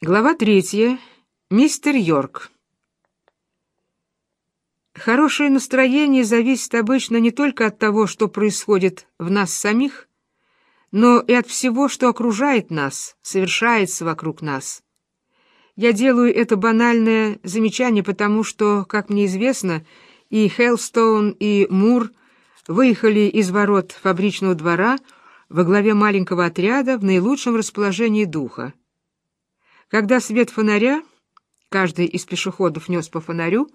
Глава третья. Мистер Йорк. Хорошее настроение зависит обычно не только от того, что происходит в нас самих, но и от всего, что окружает нас, совершается вокруг нас. Я делаю это банальное замечание, потому что, как мне известно, и Хеллстоун, и Мур выехали из ворот фабричного двора во главе маленького отряда в наилучшем расположении духа. Когда свет фонаря, каждый из пешеходов нес по фонарю,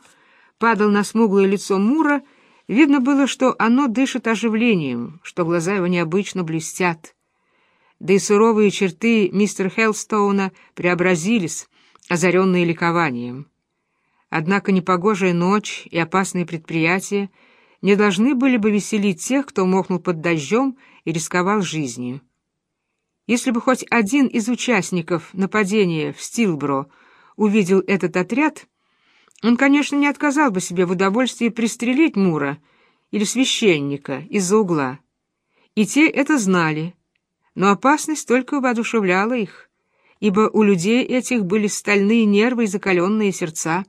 падал на смуглое лицо Мура, видно было, что оно дышит оживлением, что глаза его необычно блестят. Да и суровые черты мистера Хеллстоуна преобразились, озаренные ликованием. Однако непогожая ночь и опасные предприятия не должны были бы веселить тех, кто мокнул под дождем и рисковал жизнью. Если бы хоть один из участников нападения в Стилбро увидел этот отряд, он, конечно, не отказал бы себе в удовольствии пристрелить Мура или священника из-за угла. И те это знали, но опасность только воодушевляла их, ибо у людей этих были стальные нервы и закаленные сердца.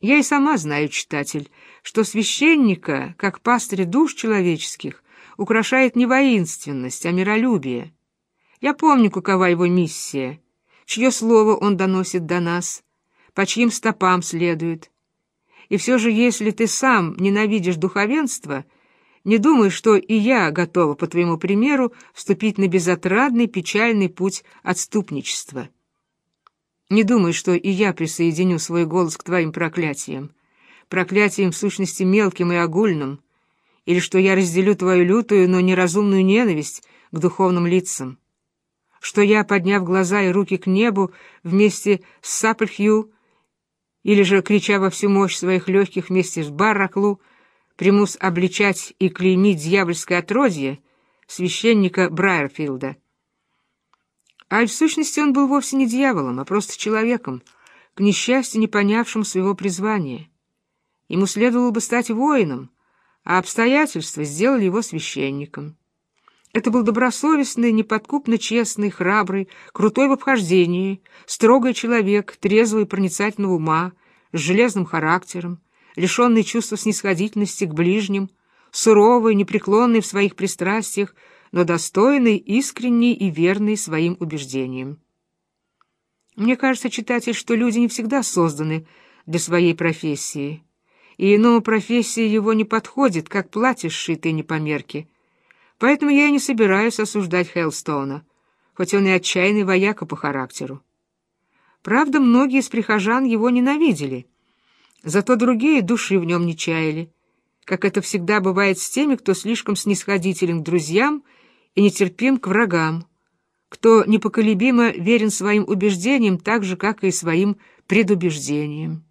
Я и сама знаю, читатель, что священника, как пастыря душ человеческих, украшает не воинственность, а миролюбие. Я помню, какова его миссия, чье слово он доносит до нас, по чьим стопам следует. И все же, если ты сам ненавидишь духовенство, не думай, что и я готова, по твоему примеру, вступить на безотрадный печальный путь отступничества. Не думай, что и я присоединю свой голос к твоим проклятиям, проклятиям в сущности мелким и огульным, или что я разделю твою лютую, но неразумную ненависть к духовным лицам, что я, подняв глаза и руки к небу вместе с Сапельхью, или же, крича во всю мощь своих легких вместе с Барраклу, примус обличать и клеймить дьявольское отродье священника Брайерфилда. А в сущности он был вовсе не дьяволом, а просто человеком, к несчастью не понявшим своего призвания. Ему следовало бы стать воином, а обстоятельства сделали его священником. Это был добросовестный, неподкупно честный, храбрый, крутой в обхождении, строгий человек, трезвый и проницательного ума, с железным характером, лишенный чувства снисходительности к ближним, суровый, непреклонный в своих пристрастиях, но достойный, искренний и верный своим убеждениям. Мне кажется, читатель, что люди не всегда созданы для своей профессии, и иному профессии его не подходит, как платье, сшитое не по мерке. Поэтому я и не собираюсь осуждать Хеллстоуна, хоть он и отчаянный вояка по характеру. Правда, многие из прихожан его ненавидели, зато другие души в нем не чаяли, как это всегда бывает с теми, кто слишком снисходителен к друзьям и нетерпим к врагам, кто непоколебимо верен своим убеждениям так же, как и своим предубеждениям.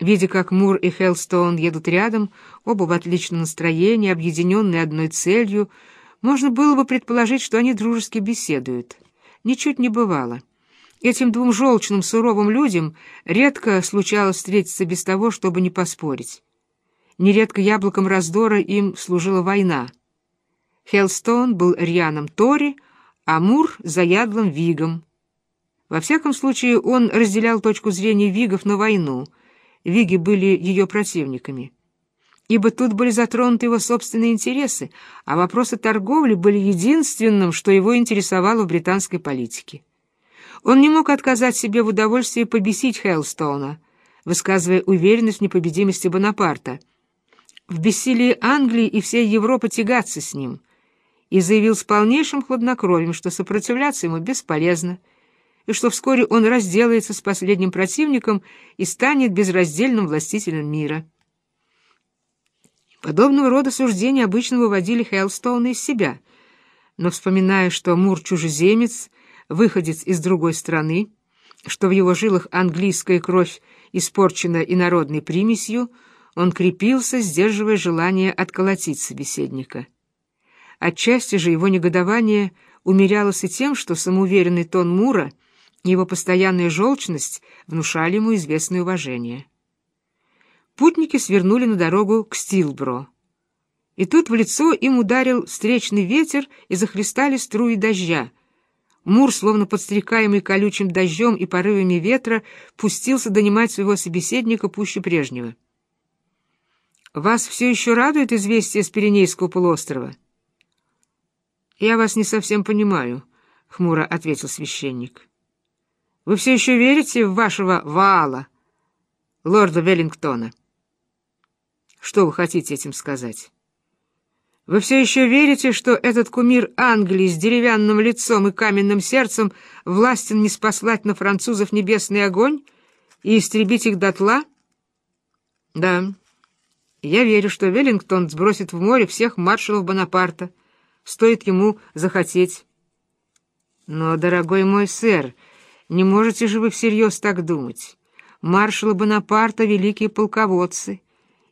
Видя, как Мур и Хеллстоун едут рядом, оба в отличном настроении, объединенные одной целью, можно было бы предположить, что они дружески беседуют. Ничуть не бывало. Этим двум желчным, суровым людям редко случалось встретиться без того, чтобы не поспорить. Нередко яблоком раздора им служила война. Хеллстоун был рьяным Тори, а Мур — заядлым Вигом. Во всяком случае, он разделял точку зрения Вигов на войну — Виги были ее противниками. Ибо тут были затронуты его собственные интересы, а вопросы торговли были единственным, что его интересовало в британской политике. Он не мог отказать себе в удовольствии побесить Хеллстоуна, высказывая уверенность в непобедимости Бонапарта, в бессилии Англии и всей Европы тягаться с ним, и заявил с полнейшим хладнокровием, что сопротивляться ему бесполезно, и что вскоре он разделается с последним противником и станет безраздельным властителем мира. Подобного рода суждения обычно выводили Хеллстоуна из себя, но вспоминая, что Мур чужеземец, выходец из другой страны, что в его жилах английская кровь испорчена инородной примесью, он крепился, сдерживая желание отколотить собеседника. Отчасти же его негодование умерялось и тем, что самоуверенный тон Мура — его постоянная желчность внушали ему известное уважение. Путники свернули на дорогу к Стилбро. И тут в лицо им ударил встречный ветер и захлестали струи дождя. Мур, словно подстрекаемый колючим дождем и порывами ветра, пустился донимать своего собеседника пуще прежнего. «Вас все еще радует известие с Пиренейского полуострова?» «Я вас не совсем понимаю», — хмуро ответил священник. «Вы все еще верите в вашего Ваала, лорда Веллингтона?» «Что вы хотите этим сказать?» Вы все еще верите, что этот кумир Англии с деревянным лицом и каменным сердцем властен не спаслать на французов небесный огонь и истребить их дотла? Да, я верю, что Веллингтон сбросит в море всех маршалов Бонапарта. Стоит ему захотеть. Но, дорогой мой сэр, не можете же вы всерьез так думать. Маршалы Бонапарта — великие полководцы,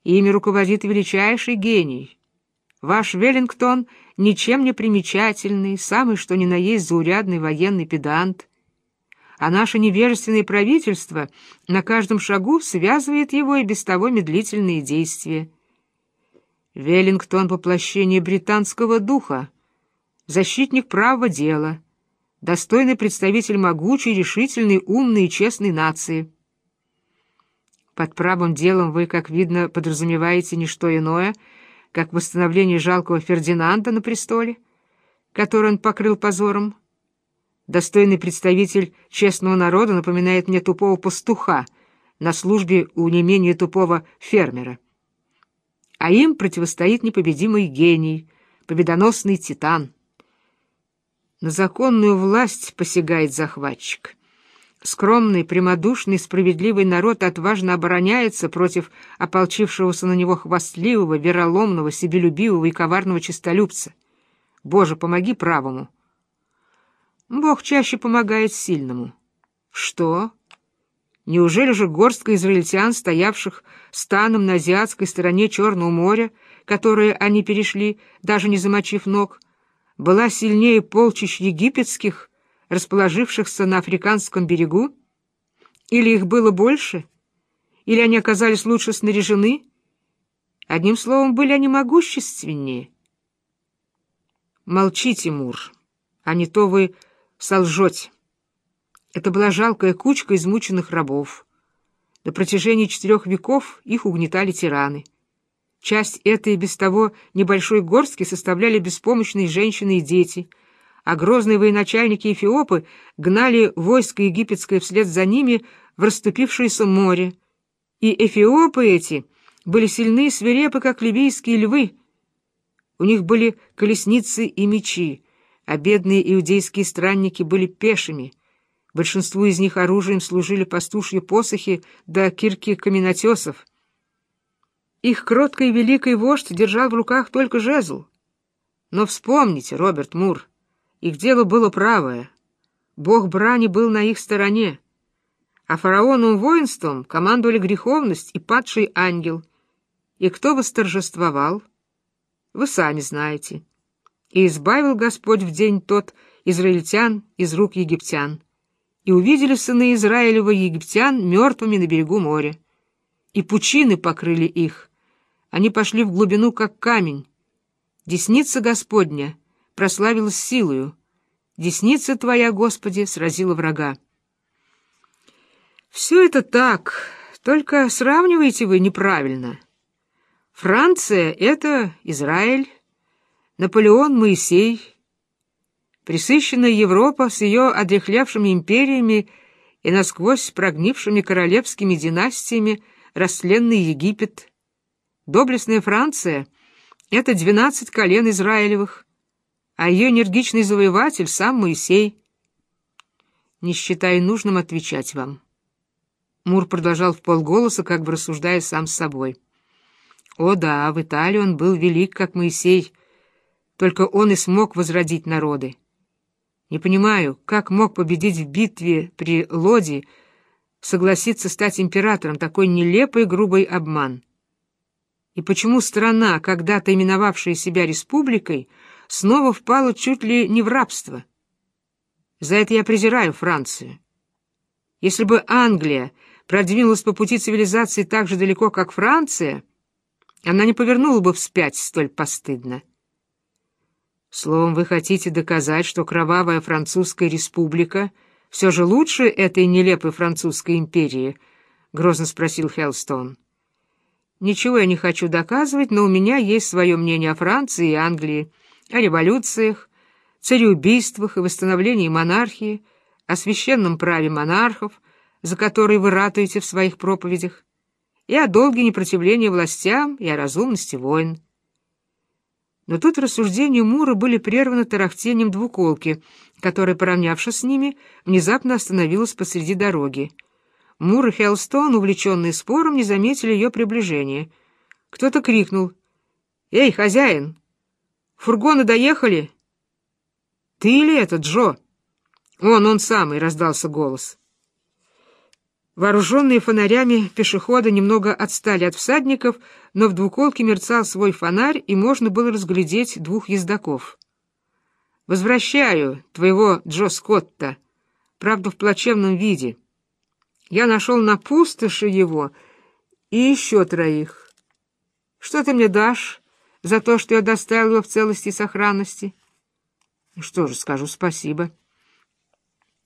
ими руководит величайший гений — Ваш Веллингтон ничем не примечательный, самый что ни на есть заурядный военный педант. А наше невежественное правительство на каждом шагу связывает его и без того медлительные действия. Веллингтон — воплощение британского духа, защитник права дела, достойный представитель могучей, решительной, умной и честной нации. Под правым делом вы, как видно, подразумеваете не что иное — как восстановление жалкого Фердинанда на престоле, который он покрыл позором. Достойный представитель честного народа напоминает мне тупого пастуха на службе у не менее тупого фермера. А им противостоит непобедимый гений, победоносный титан. На законную власть посягает захватчик. Скромный, прямодушный, справедливый народ отважно обороняется против ополчившегося на него хвастливого, вероломного, себелюбивого и коварного честолюбца. Боже, помоги правому. Бог чаще помогает сильному. Что? Неужели же горстка израильтян, стоявших станом на азиатской стороне Черного моря, которое они перешли, даже не замочив ног, была сильнее полчищ египетских, расположившихся на африканском берегу? Или их было больше? Или они оказались лучше снаряжены? Одним словом, были они могущественнее. Молчите, Мур, а не то вы солжете. Это была жалкая кучка измученных рабов. На протяжении четырех веков их угнетали тираны. Часть этой без того небольшой горстки составляли беспомощные женщины и дети — а грозные военачальники Эфиопы гнали войско египетское вслед за ними в расступившееся море. И эфиопы эти были сильны и свирепы, как ливийские львы. У них были колесницы и мечи, а бедные иудейские странники были пешими. Большинству из них оружием служили пастушьи посохи да кирки каменотесов. Их кроткий великий вождь держал в руках только жезл. Но вспомните, Роберт Мур, их дело было правое. Бог брани был на их стороне. А фараоновым воинством командовали греховность и падший ангел. И кто восторжествовал? Вы сами знаете. И избавил Господь в день тот израильтян из рук египтян. И увидели сыны Израилева египтян мертвыми на берегу моря. И пучины покрыли их. Они пошли в глубину, как камень. Десница Господня — прославилась силою. Десница Твоя, Господи, сразила врага. Все это так, только сравниваете вы неправильно. Франция — это Израиль, Наполеон — Моисей, присыщенная Европа с ее одрехлявшими империями и насквозь прогнившими королевскими династиями растленный Египет. Доблестная Франция — это двенадцать колен Израилевых, а ее энергичный завоеватель — сам Моисей. Не считая нужным отвечать вам. Мур продолжал в полголоса, как бы рассуждая сам с собой. О да, в Италии он был велик, как Моисей, только он и смог возродить народы. Не понимаю, как мог победить в битве при Лоди, согласиться стать императором, такой нелепый грубый обман. И почему страна, когда-то именовавшая себя республикой, снова впала чуть ли не в рабство. За это я презираю Францию. Если бы Англия продвинулась по пути цивилизации так же далеко, как Франция, она не повернула бы вспять столь постыдно. Словом, вы хотите доказать, что кровавая французская республика все же лучше этой нелепой французской империи? — грозно спросил Хелстон. Ничего я не хочу доказывать, но у меня есть свое мнение о Франции и Англии, о революциях, цареубийствах и восстановлении монархии, о священном праве монархов, за которые вы ратуете в своих проповедях, и о долге непротивления властям, и о разумности войн. Но тут рассуждения Мура были прерваны тарахтением двуколки, которая, поравнявшись с ними, внезапно остановилась посреди дороги. Мур и Хелстон, увлеченные спором, не заметили ее приближения. Кто-то крикнул. «Эй, хозяин! Фургоны доехали?» «Ты или это, Джо?» «Он, он самый!» — раздался голос. Вооруженные фонарями пешеходы немного отстали от всадников, но в двуколке мерцал свой фонарь, и можно было разглядеть двух ездаков. «Возвращаю твоего Джо Скотта, правда, в плачевном виде». Я нашел на пустоши его и еще троих. Что ты мне дашь за то, что я доставил его в целости и сохранности? Что же, скажу спасибо.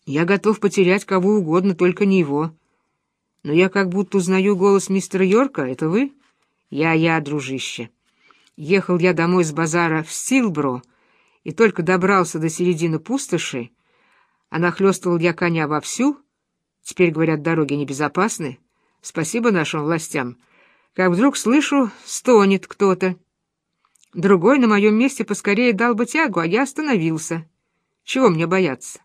Я готов потерять кого угодно, только не его. Но я как будто узнаю голос мистера Йорка. Это вы? Я-я, дружище. Ехал я домой с базара в Стилбро, и только добрался до середины пустоши, а нахлёстывал я коня вовсю — Теперь, говорят, дороги небезопасны. Спасибо нашим властям. Как вдруг слышу, стонет кто-то. Другой на моем месте поскорее дал бы тягу, а я остановился. Чего мне бояться?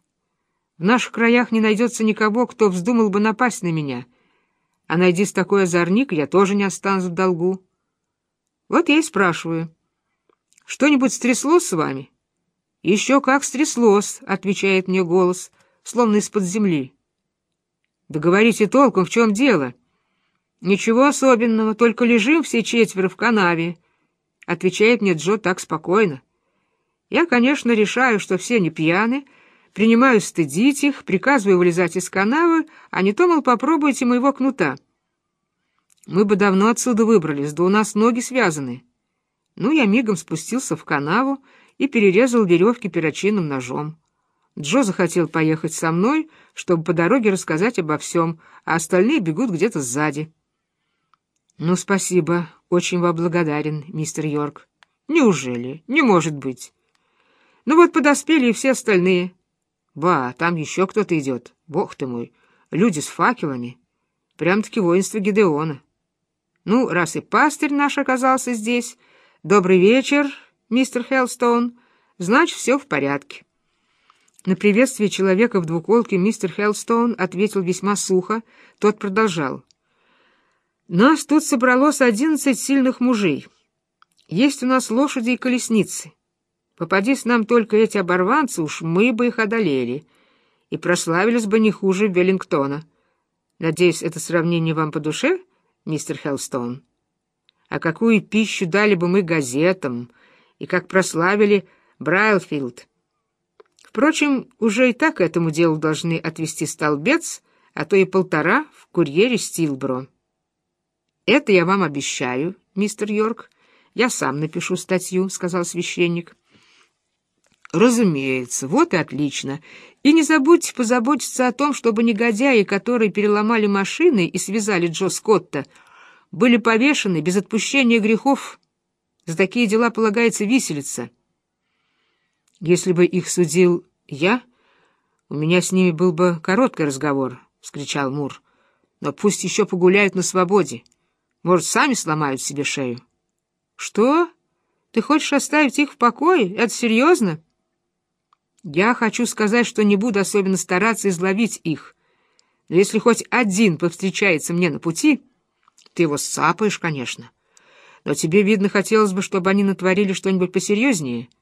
В наших краях не найдется никого, кто вздумал бы напасть на меня. А найдись такой озорник, я тоже не останусь в долгу. Вот я и спрашиваю. Что-нибудь стряслось с вами? Еще как стряслось, — отвечает мне голос, словно из-под земли. Да говорите толком, в чем дело? Ничего особенного, только лежим все четверо в канаве, — отвечает мне Джо так спокойно. Я, конечно, решаю, что все не пьяны, принимаю стыдить их, приказываю вылезать из канавы, а не то, мол, попробуйте моего кнута. Мы бы давно отсюда выбрались, да у нас ноги связаны. Ну, я мигом спустился в канаву и перерезал веревки перочинным ножом. Джо захотел поехать со мной, чтобы по дороге рассказать обо всем, а остальные бегут где-то сзади. — Ну, спасибо, очень вам благодарен, мистер Йорк. — Неужели? Не может быть. — Ну вот подоспели и все остальные. — Ба, там еще кто-то идет. Бог ты мой, люди с факелами. Прям-таки воинство Гидеона. Ну, раз и пастырь наш оказался здесь, добрый вечер, мистер Хеллстоун, значит, все в порядке. На приветствие человека в двуколке мистер Хеллстоун ответил весьма сухо, тот продолжал. «Нас тут собралось одиннадцать сильных мужей. Есть у нас лошади и колесницы. Попадись нам только эти оборванцы, уж мы бы их одолели и прославились бы не хуже Веллингтона. Надеюсь, это сравнение вам по душе, мистер Хеллстоун? А какую пищу дали бы мы газетам, и как прославили Брайлфилд!» Впрочем, уже и так этому делу должны отвести столбец, а то и полтора в курьере Стилбро. «Это я вам обещаю, мистер Йорк. Я сам напишу статью», — сказал священник. «Разумеется, вот и отлично. И не забудьте позаботиться о том, чтобы негодяи, которые переломали машины и связали Джо Скотта, были повешены без отпущения грехов. За такие дела полагается виселица». Если бы их судил я, у меня с ними был бы короткий разговор, — вскричал Мур. Но пусть еще погуляют на свободе. Может, сами сломают себе шею. Что? Ты хочешь оставить их в покое? Это серьезно? Я хочу сказать, что не буду особенно стараться изловить их. Но если хоть один повстречается мне на пути, ты его сцапаешь, конечно. Но тебе, видно, хотелось бы, чтобы они натворили что-нибудь посерьезнее —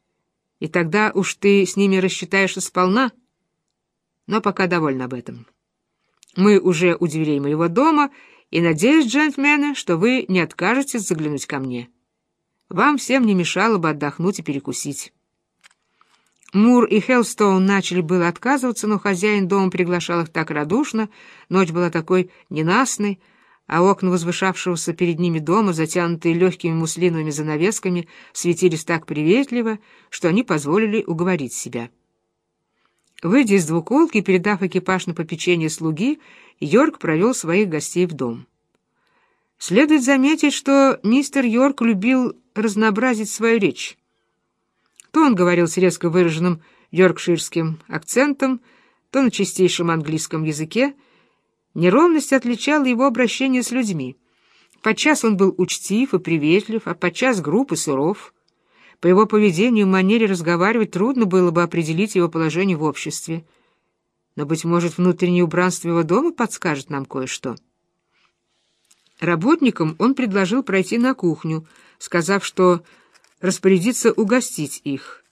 и тогда уж ты с ними рассчитаешься сполна. Но пока довольна об этом. Мы уже у дверей моего дома, и надеюсь, джентльмены, что вы не откажетесь заглянуть ко мне. Вам всем не мешало бы отдохнуть и перекусить». Мур и Хеллстоун начали было отказываться, но хозяин дома приглашал их так радушно, ночь была такой ненастной, а окна возвышавшегося перед ними дома, затянутые легкими муслиновыми занавесками, светились так приветливо, что они позволили уговорить себя. Выйдя из двуколки передав экипаж на попечение слуги, Йорк провел своих гостей в дом. Следует заметить, что мистер Йорк любил разнообразить свою речь. То он говорил с резко выраженным йоркширским акцентом, то на чистейшем английском языке. Неровность отличала его обращение с людьми. Подчас он был учтив и приветлив, а подчас груб и суров. По его поведению и манере разговаривать трудно было бы определить его положение в обществе. Но, быть может, внутреннее убранство его дома подскажет нам кое-что. Работникам он предложил пройти на кухню, сказав, что распорядится угостить их.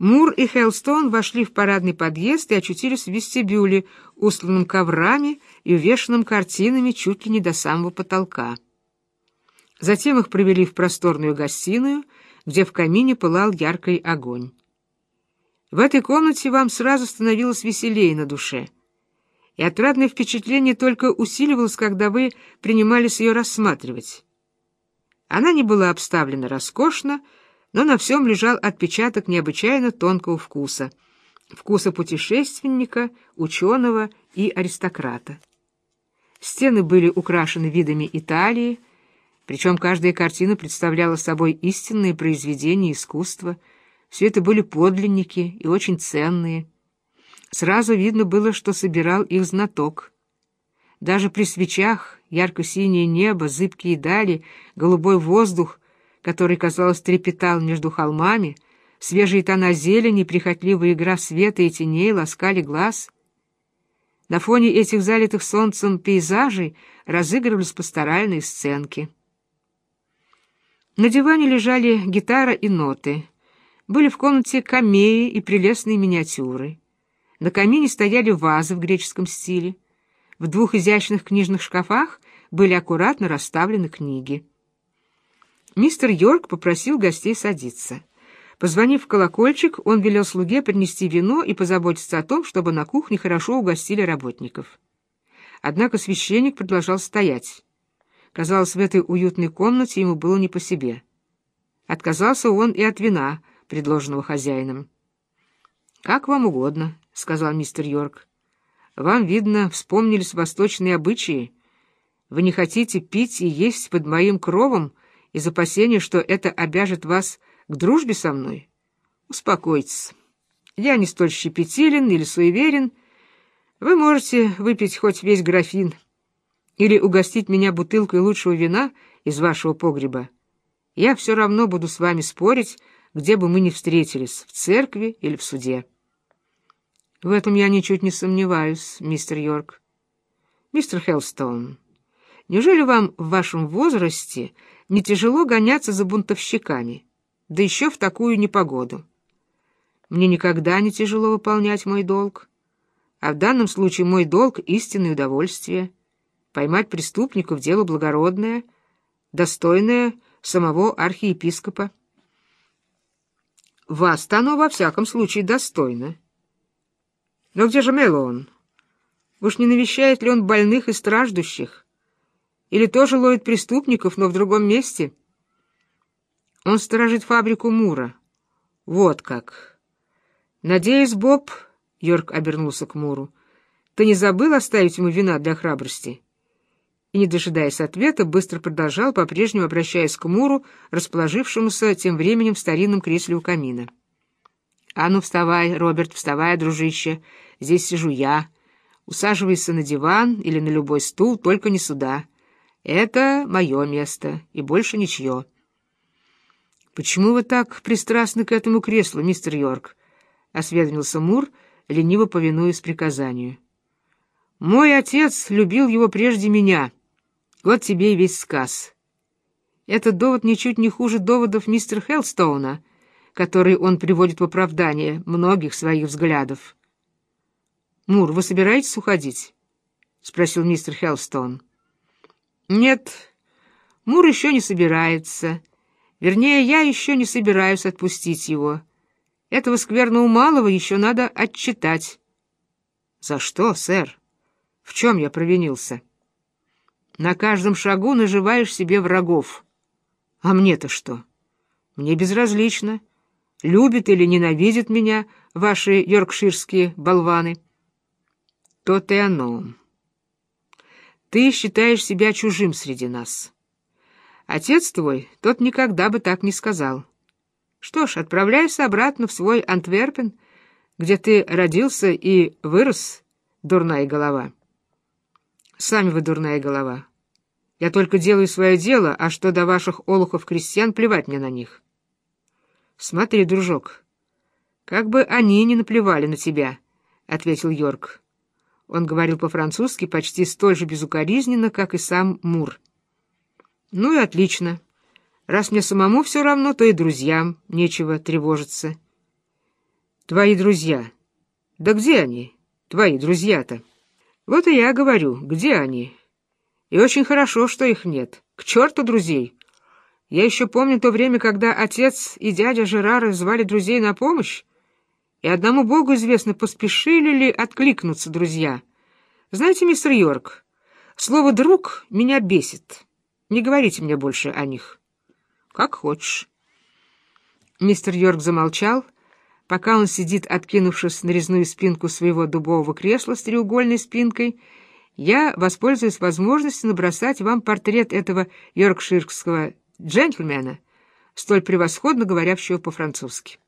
Мур и Хелстон вошли в парадный подъезд и очутились в вестибюле, устланном коврами и увешанном картинами чуть ли не до самого потолка. Затем их провели в просторную гостиную, где в камине пылал яркий огонь. В этой комнате вам сразу становилось веселее на душе, и отрадное впечатление только усиливалось, когда вы принимались ее рассматривать. Она не была обставлена роскошно, но на всем лежал отпечаток необычайно тонкого вкуса. Вкуса путешественника, ученого и аристократа. Стены были украшены видами Италии, причем каждая картина представляла собой истинные произведения искусства. Все это были подлинники и очень ценные. Сразу видно было, что собирал их знаток. Даже при свечах ярко-синее небо, зыбкие дали, голубой воздух, который, казалось, трепетал между холмами, свежие тона зелени, прихотливая игра света и теней ласкали глаз. На фоне этих залитых солнцем пейзажей разыгрывались пасторальные сценки. На диване лежали гитара и ноты. Были в комнате камеи и прелестные миниатюры. На камине стояли вазы в греческом стиле. В двух изящных книжных шкафах были аккуратно расставлены книги. Мистер Йорк попросил гостей садиться. Позвонив в колокольчик, он велел слуге принести вино и позаботиться о том, чтобы на кухне хорошо угостили работников. Однако священник продолжал стоять. Казалось, в этой уютной комнате ему было не по себе. Отказался он и от вина, предложенного хозяином. «Как вам угодно», — сказал мистер Йорк. Вам, видно, вспомнились восточные обычаи. Вы не хотите пить и есть под моим кровом из опасения, что это обяжет вас к дружбе со мной? Успокойтесь. Я не столь щепетилен или суеверен. Вы можете выпить хоть весь графин или угостить меня бутылкой лучшего вина из вашего погреба. Я все равно буду с вами спорить, где бы мы ни встретились, в церкви или в суде. В этом я ничуть не сомневаюсь, мистер Йорк. Мистер Хелстон, неужели вам в вашем возрасте не тяжело гоняться за бунтовщиками, да еще в такую непогоду? Мне никогда не тяжело выполнять мой долг, а в данном случае мой долг — истинное удовольствие. Поймать преступников — дело благородное, достойное самого архиепископа. Вас-то оно во всяком случае достойно. Но где же Мелон? Уж не навещает ли он больных и страждущих? Или тоже ловит преступников, но в другом месте? Он сторожит фабрику Мура. Вот как. Надеюсь, Боб, — Йорк обернулся к Муру, — ты не забыл оставить ему вина для храбрости? И, не дожидаясь ответа, быстро продолжал, по-прежнему обращаясь к Муру, расположившемуся тем временем в старинном кресле у камина. «А ну, вставай, Роберт, вставай, дружище. Здесь сижу я. Усаживайся на диван или на любой стул, только не сюда. Это мое место, и больше ничье». «Почему вы так пристрастны к этому креслу, мистер Йорк?» — осведомился Мур, лениво повинуясь приказанию. «Мой отец любил его прежде меня. Вот тебе и весь сказ. Этот довод ничуть не хуже доводов мистера Хелстоуна» который он приводит в оправдание многих своих взглядов. «Мур, вы собираетесь уходить?» — спросил мистер Хелстон. «Нет, Мур еще не собирается. Вернее, я еще не собираюсь отпустить его. Этого скверного малого еще надо отчитать». «За что, сэр? В чем я провинился?» На каждом шагу наживаешь себе врагов. А мне-то что? Мне безразлично, любит или ненавидит меня ваши йоркширские болваны. То-то и оно. Ты считаешь себя чужим среди нас. Отец твой, тот никогда бы так не сказал. Что ж, отправляйся обратно в свой Антверпен, где ты родился и вырос, дурная голова. Сами вы дурная голова. Я только делаю свое дело, а что до ваших олухов-крестьян, плевать мне на них. Смотри, дружок, как бы они не наплевали на тебя, — ответил Йорк. Он говорил по-французски почти столь же безукоризненно, как и сам Мур. Ну и отлично. Раз мне самому все равно, то и друзьям нечего тревожиться. Твои друзья. Да где они, твои друзья-то? Вот и я говорю, где они? И очень хорошо, что их нет. К черту друзей! Я еще помню то время, когда отец и дядя Жерары звали друзей на помощь, и одному богу известно, поспешили ли откликнуться друзья. Знаете, мистер Йорк, слово «друг» меня бесит. Не говорите мне больше о них. Как хочешь. Мистер Йорк замолчал, пока он сидит, откинувшись на резную спинку своего дубового кресла с треугольной спинкой, я воспользуюсь возможностью набросать вам портрет этого йоркширского джентльмена, столь превосходно говорящего по-французски.